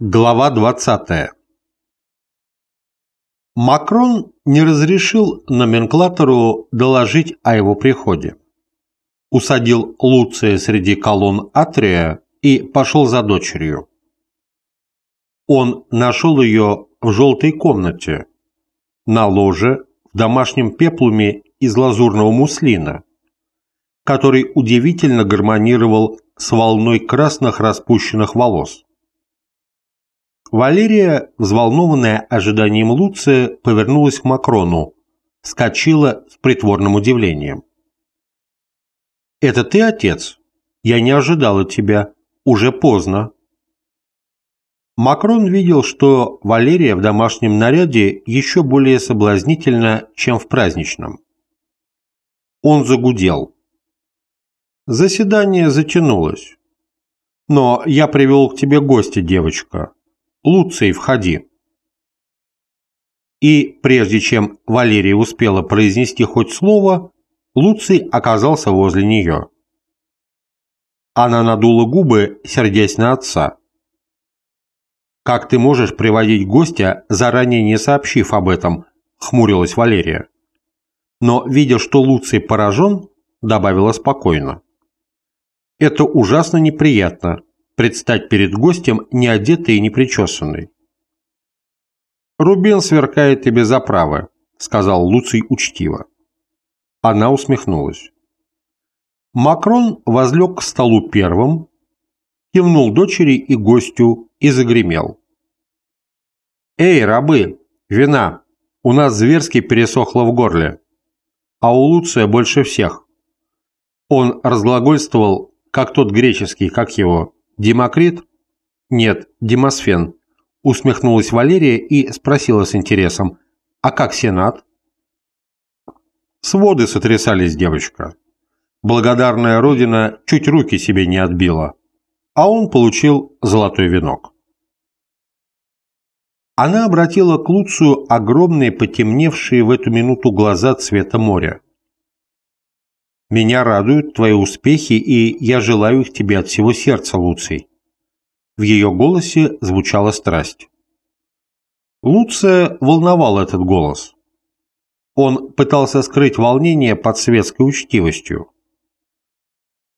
Глава 20. Макрон не разрешил номенклатору доложить о его приходе. Усадил Луция среди колонн Атрия и пошел за дочерью. Он нашел ее в желтой комнате, на ложе в домашнем пеплуме из лазурного муслина, который удивительно гармонировал с волной красных распущенных волос. Валерия, взволнованная ожиданием Луция, повернулась к Макрону, скочила с притворным удивлением. «Это ты, отец? Я не ожидала тебя. Уже поздно». Макрон видел, что Валерия в домашнем наряде еще более соблазнительна, чем в праздничном. Он загудел. Заседание затянулось. «Но я привел к тебе гостя, девочка. Луций, входи». И прежде чем Валерия успела произнести хоть слово, Луций оказался возле нее. Она надула губы, сердясь на отца. «Как ты можешь приводить гостя, заранее не сообщив об этом?» – хмурилась Валерия. Но, видя, что Луций поражен, добавила спокойно. «Это ужасно неприятно, предстать перед гостем не одетый и не причесанный. «Рубин сверкает тебе за право», — сказал Луций учтиво. Она усмехнулась. Макрон возлег к столу первым, кивнул дочери и гостю и загремел. «Эй, рабы, вина! У нас зверски пересохло в горле, а у Луция больше всех». Он разглагольствовал, как тот греческий, как его, «Демокрит?» «Нет, Демосфен», – усмехнулась Валерия и спросила с интересом. «А как Сенат?» Своды сотрясались, девочка. Благодарная родина чуть руки себе не отбила, а он получил золотой венок. Она обратила к Луцию огромные потемневшие в эту минуту глаза цвета моря. Меня радуют твои успехи, и я желаю их тебе от всего сердца, Луций». В ее голосе звучала страсть. Луция волновал этот голос. Он пытался скрыть волнение под светской учтивостью.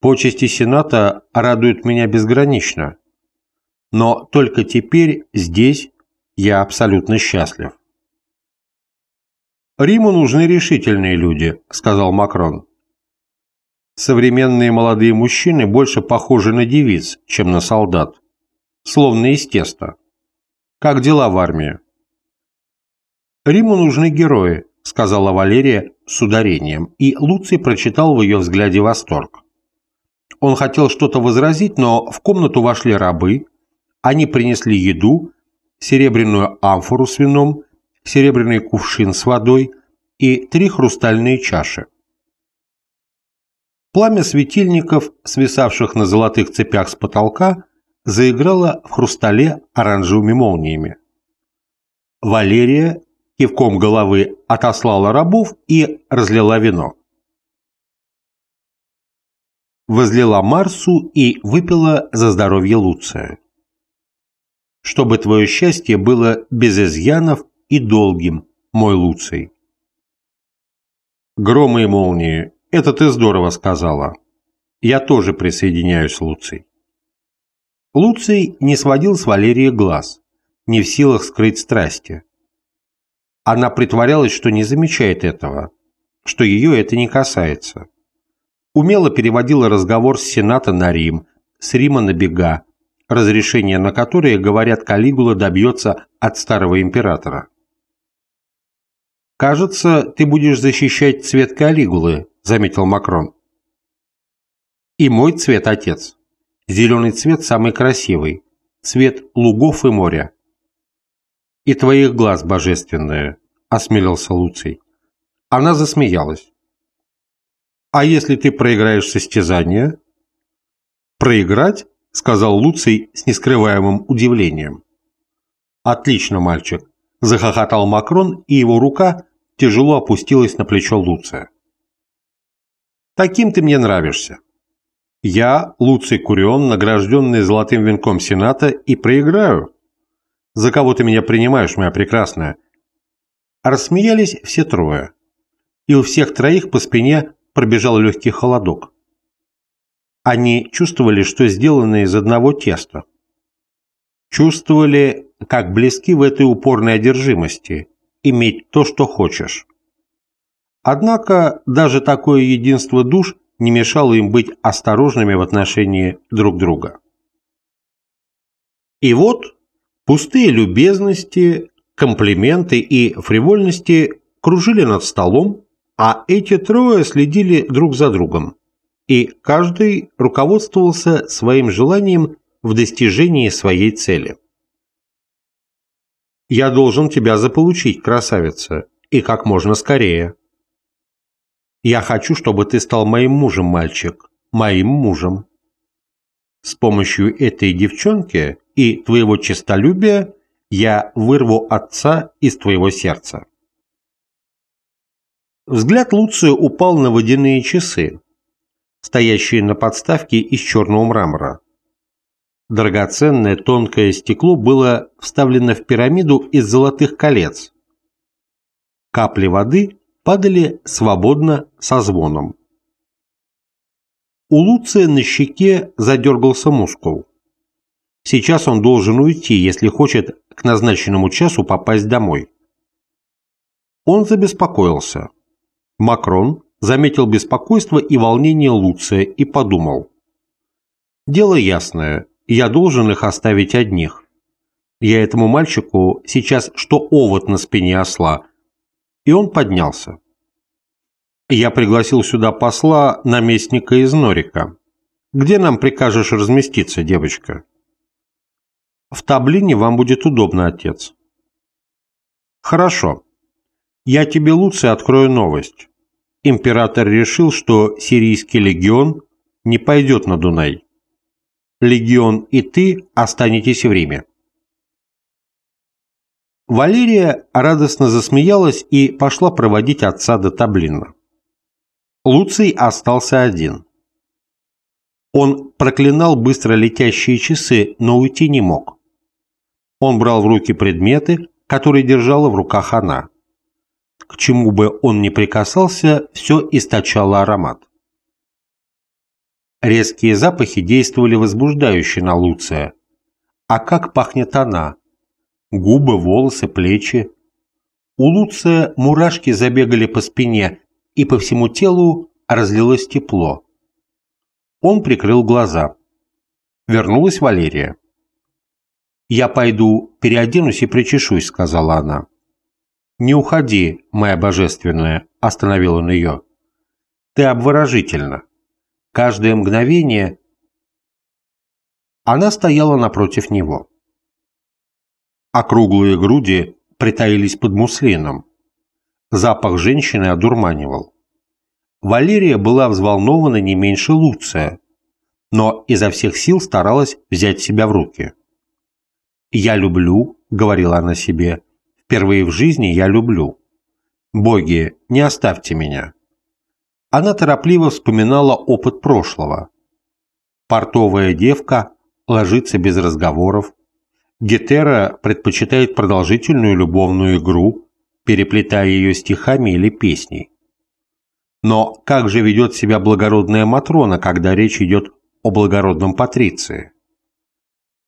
Почести Сената радуют меня безгранично. Но только теперь, здесь, я абсолютно счастлив. «Риму нужны решительные люди», — сказал Макрон. Современные молодые мужчины больше похожи на девиц, чем на солдат. Словно из теста. Как дела в армии? «Риму нужны герои», — сказала Валерия с ударением, и Луций прочитал в ее взгляде восторг. Он хотел что-то возразить, но в комнату вошли рабы, они принесли еду, серебряную амфору с вином, серебряный кувшин с водой и три хрустальные чаши. Пламя светильников, свисавших на золотых цепях с потолка, заиграло в хрустале оранжевыми молниями. Валерия кивком головы отослала рабов и разлила вино. Возлила Марсу и выпила за здоровье Луция. Чтобы твое счастье было без изъянов и долгим, мой Луций. Громы и молнии, это ты здорово сказала. Я тоже присоединяюсь, Луций. Луций не сводил с Валерии глаз, не в силах скрыть страсти. Она притворялась, что не замечает этого, что ее это не касается. Умело переводила разговор с Сената на Рим, с Рима на бега, разрешение на которое, говорят, Калигула добьется от старого императора. «Кажется, ты будешь защищать цвет Калигулы», заметил Макрон. И мой цвет, отец. Зеленый цвет самый красивый. Цвет лугов и моря. И твоих глаз божественные, осмелился Луций. Она засмеялась. А если ты проиграешь состязание? Проиграть? сказал Луций с нескрываемым удивлением. Отлично, мальчик, захохотал Макрон, и его рука тяжело опустилась на плечо Луция. Таким ты мне нравишься. Я, Луций Курион, награжденный золотым венком Сената, и проиграю, За кого ты меня принимаешь, моя прекрасная?» Рассмеялись все трое, и у всех троих по спине пробежал легкий холодок. Они чувствовали, что сделаны из одного теста. Чувствовали, как близки в этой упорной одержимости иметь то, что хочешь. Однако даже такое единство душ не мешало им быть осторожными в отношении друг друга. И вот пустые любезности, комплименты и фривольности кружили над столом, а эти трое следили друг за другом, и каждый руководствовался своим желанием в достижении своей цели. «Я должен тебя заполучить, красавица, и как можно скорее», я хочу, чтобы ты стал моим мужем, мальчик, моим мужем. С помощью этой девчонки и твоего честолюбия я вырву отца из твоего сердца. Взгляд Луция упал на водяные часы, стоящие на подставке из черного мрамора. Драгоценное тонкое стекло было вставлено в пирамиду из золотых колец. Капли воды падали свободно со звоном. У Луция на щеке задергался мускул. Сейчас он должен уйти, если хочет к назначенному часу попасть домой. Он забеспокоился. Макрон заметил беспокойство и волнение Луция и подумал. «Дело ясное, я должен их оставить одних. Я этому мальчику сейчас что овод на спине осла, и он поднялся. Я пригласил сюда посла, наместника из Норика. Где нам прикажешь разместиться, девочка? В Таблине вам будет удобно, отец. Хорошо. Я тебе лучше открою новость. Император решил, что сирийский легион не пойдет на Дунай. Легион и ты останетесь в Риме. Валерия радостно засмеялась и пошла проводить отца до Таблина. Луций остался один. Он проклинал быстро летящие часы, но уйти не мог. Он брал в руки предметы, которые держала в руках она. К чему бы он ни прикасался, все источало аромат. Резкие запахи действовали возбуждающе на Луция. А как пахнет она? губы, волосы, плечи. У Луция мурашки забегали по спине, и по всему телу разлилось тепло. Он прикрыл глаза. Вернулась Валерия. «Я пойду переоденусь и причешусь», — сказала она. «Не уходи, моя божественная», — остановил он ее. «Ты обворожительна. Каждое мгновение...» Она стояла напротив него округлые груди притаились под муслином. Запах женщины одурманивал. Валерия была взволнована не меньше Луция, но изо всех сил старалась взять себя в руки. «Я люблю», — говорила она себе, — «впервые в жизни я люблю. Боги, не оставьте меня». Она торопливо вспоминала опыт прошлого. Портовая девка ложится без разговоров, Гетера предпочитает продолжительную любовную игру, переплетая ее стихами или песней. Но как же ведет себя благородная Матрона, когда речь идет о благородном Патриции?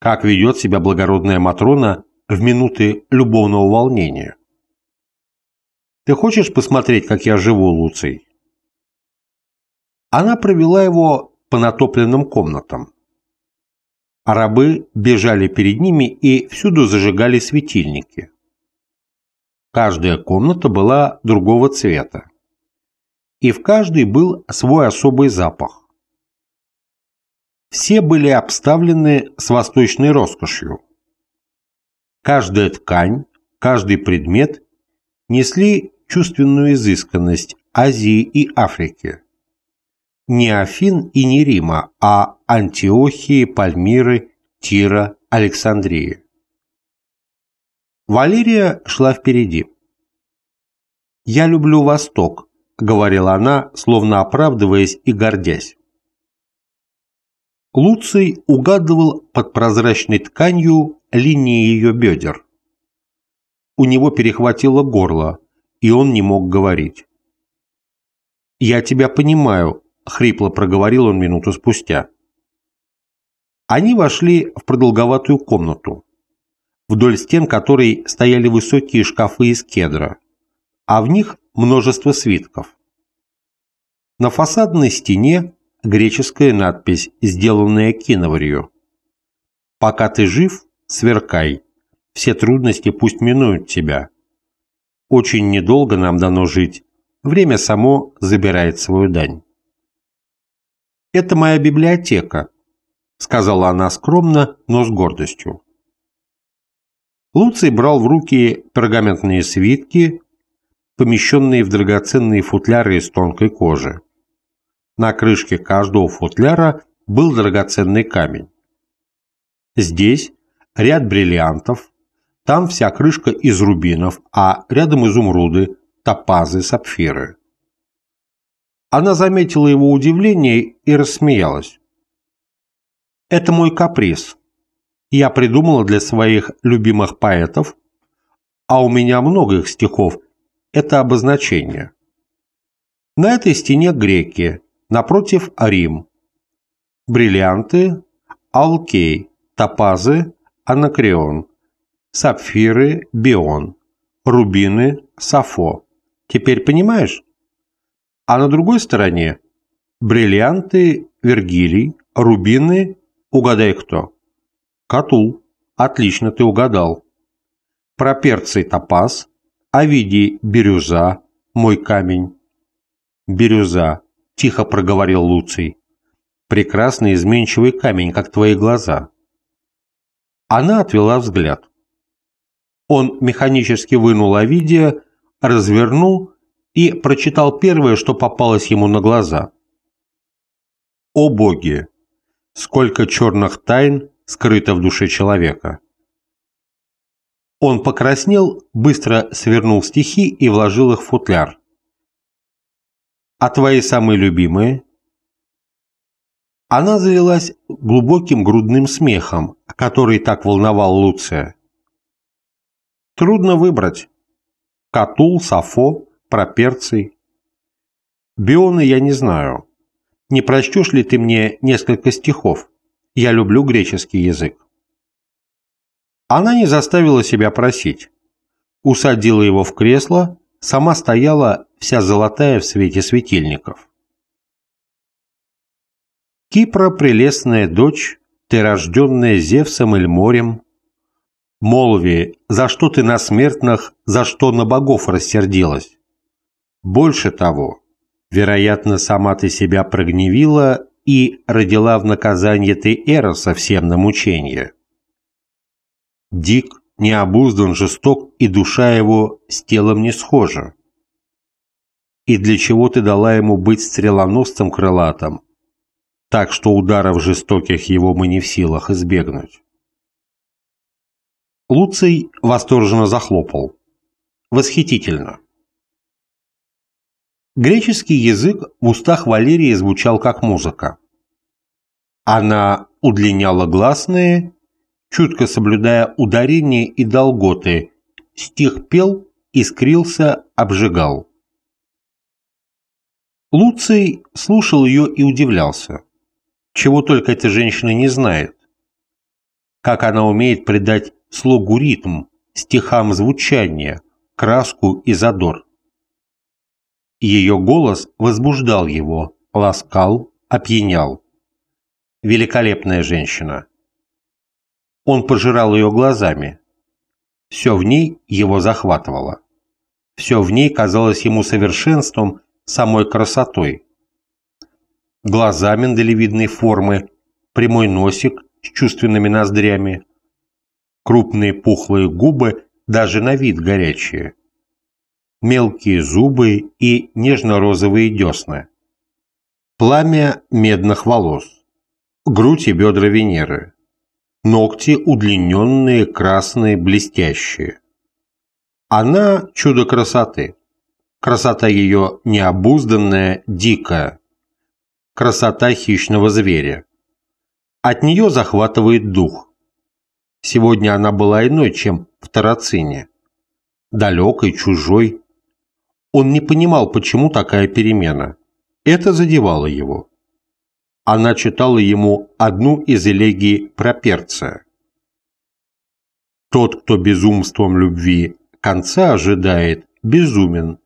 Как ведет себя благородная Матрона в минуты любовного волнения? Ты хочешь посмотреть, как я живу, Луций? Она провела его по натопленным комнатам а рабы бежали перед ними и всюду зажигали светильники. Каждая комната была другого цвета, и в каждой был свой особый запах. Все были обставлены с восточной роскошью. Каждая ткань, каждый предмет несли чувственную изысканность Азии и Африки не Афин и не Рима, а Антиохии, Пальмиры, Тира, Александрии. Валерия шла впереди. «Я люблю Восток», — говорила она, словно оправдываясь и гордясь. Луций угадывал под прозрачной тканью линии ее бедер. У него перехватило горло, и он не мог говорить. «Я тебя понимаю», — хрипло проговорил он минуту спустя. Они вошли в продолговатую комнату, вдоль стен которой стояли высокие шкафы из кедра, а в них множество свитков. На фасадной стене греческая надпись, сделанная киноварью. «Пока ты жив, сверкай, все трудности пусть минуют тебя. Очень недолго нам дано жить, время само забирает свою дань». «Это моя библиотека», — сказала она скромно, но с гордостью. Луций брал в руки пергаментные свитки, помещенные в драгоценные футляры из тонкой кожи. На крышке каждого футляра был драгоценный камень. Здесь ряд бриллиантов, там вся крышка из рубинов, а рядом изумруды, топазы, сапфиры. Она заметила его удивление и рассмеялась. «Это мой каприз. Я придумала для своих любимых поэтов, а у меня много их стихов, это обозначение. На этой стене греки, напротив Рим. Бриллианты, алкей, топазы, анакреон, сапфиры, бион, рубины, сафо. Теперь понимаешь? А на другой стороне бриллианты, Вергилий, рубины, угадай кто. Катул. Отлично, ты угадал. Про перций топаз, Овидий бирюза, мой камень. Бирюза, тихо проговорил Луций. Прекрасный изменчивый камень, как твои глаза. Она отвела взгляд. Он механически вынул Овидия, развернул и прочитал первое, что попалось ему на глаза. «О боги! Сколько черных тайн скрыто в душе человека!» Он покраснел, быстро свернул стихи и вложил их в футляр. «А твои самые любимые?» Она залилась глубоким грудным смехом, который так волновал Луция. «Трудно выбрать. Катул, Сафо, Проперций. Бионы я не знаю. Не прочтешь ли ты мне несколько стихов? Я люблю греческий язык». Она не заставила себя просить. Усадила его в кресло, сама стояла вся золотая в свете светильников. Кипра прелестная дочь, ты рожденная Зевсом или морем, молви, за что ты на смертных, за что на богов рассердилась? Больше того, вероятно, сама ты себя прогневила и родила в наказание ты Эроса всем на мучение. Дик, необуздан, жесток, и душа его с телом не схожа. И для чего ты дала ему быть стрелоносцем крылатым, так что ударов жестоких его мы не в силах избегнуть? Луций восторженно захлопал. Восхитительно. Греческий язык в устах Валерии звучал как музыка. Она удлиняла гласные чутко соблюдая ударение и долготы, стих пел, искрился, обжигал. Луций слушал ее и удивлялся. Чего только эта женщина не знает. Как она умеет придать слогу ритм, стихам звучание, краску и задор. Ее голос возбуждал его, ласкал, опьянял. Великолепная женщина. Он пожирал ее глазами. Все в ней его захватывало. Все в ней казалось ему совершенством, самой красотой. Глаза миндалевидной формы, прямой носик с чувственными ноздрями, крупные пухлые губы, даже на вид горячие, мелкие зубы и нежно-розовые десны, пламя медных волос, грудь и бедра Венеры, Ногти удлиненные, красные, блестящие. Она – чудо красоты. Красота ее необузданная, дикая. Красота хищного зверя. От нее захватывает дух. Сегодня она была иной, чем в Тарацине. Далекой, чужой. Он не понимал, почему такая перемена. Это задевало его. Она читала ему одну из элегий про Перция. Тот, кто безумством любви конца ожидает, безумен.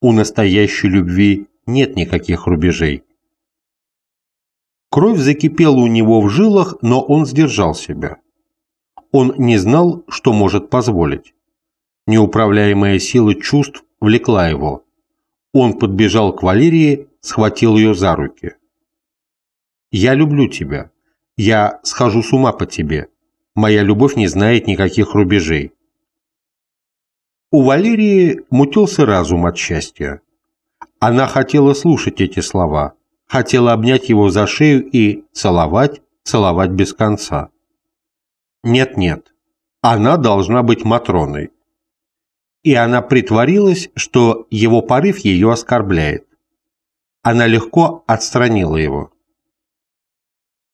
У настоящей любви нет никаких рубежей. Кровь закипела у него в жилах, но он сдержал себя. Он не знал, что может позволить. Неуправляемая сила чувств влекла его. Он подбежал к Валерии, схватил ее за руки. «Я люблю тебя. Я схожу с ума по тебе. Моя любовь не знает никаких рубежей». У Валерии мутился разум от счастья. Она хотела слушать эти слова, хотела обнять его за шею и целовать, целовать без конца. Нет-нет, она должна быть Матроной. И она притворилась, что его порыв ее оскорбляет. Она легко отстранила его.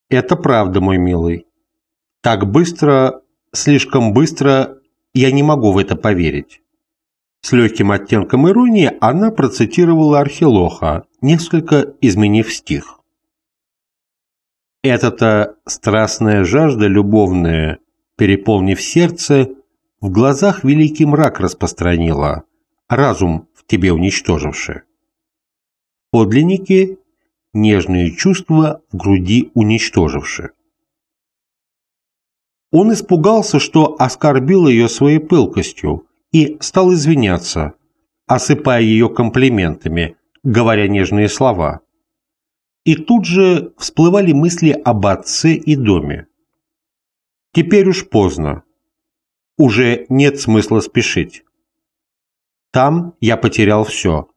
«Это правда, мой милый. Так быстро, слишком быстро я не могу в это поверить». С легким оттенком иронии она процитировала Архилоха, несколько изменив стих. Эта-то страстная жажда любовная, переполнив сердце, в глазах великий мрак распространила, разум в тебе уничтоживший. Подлинники – нежные чувства в груди уничтоживши. Он испугался, что оскорбил ее своей пылкостью, и стал извиняться, осыпая ее комплиментами, говоря нежные слова. И тут же всплывали мысли об отце и доме. Теперь уж поздно. Уже нет смысла спешить. Там я потерял все.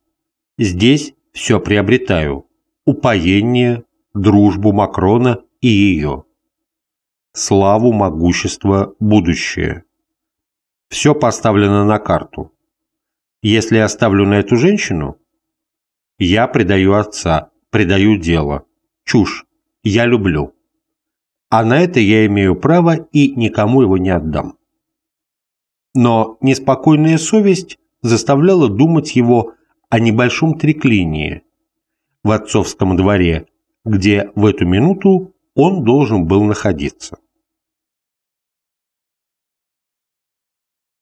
Здесь все приобретаю. Упоение, дружбу Макрона и ее. Славу, могущество, будущее. Все поставлено на карту. Если оставлю на эту женщину, я предаю отца, предаю дело. Чушь. Я люблю. А на это я имею право и никому его не отдам. Но неспокойная совесть заставляла думать его о небольшом треклинии в отцовском дворе, где в эту минуту он должен был находиться.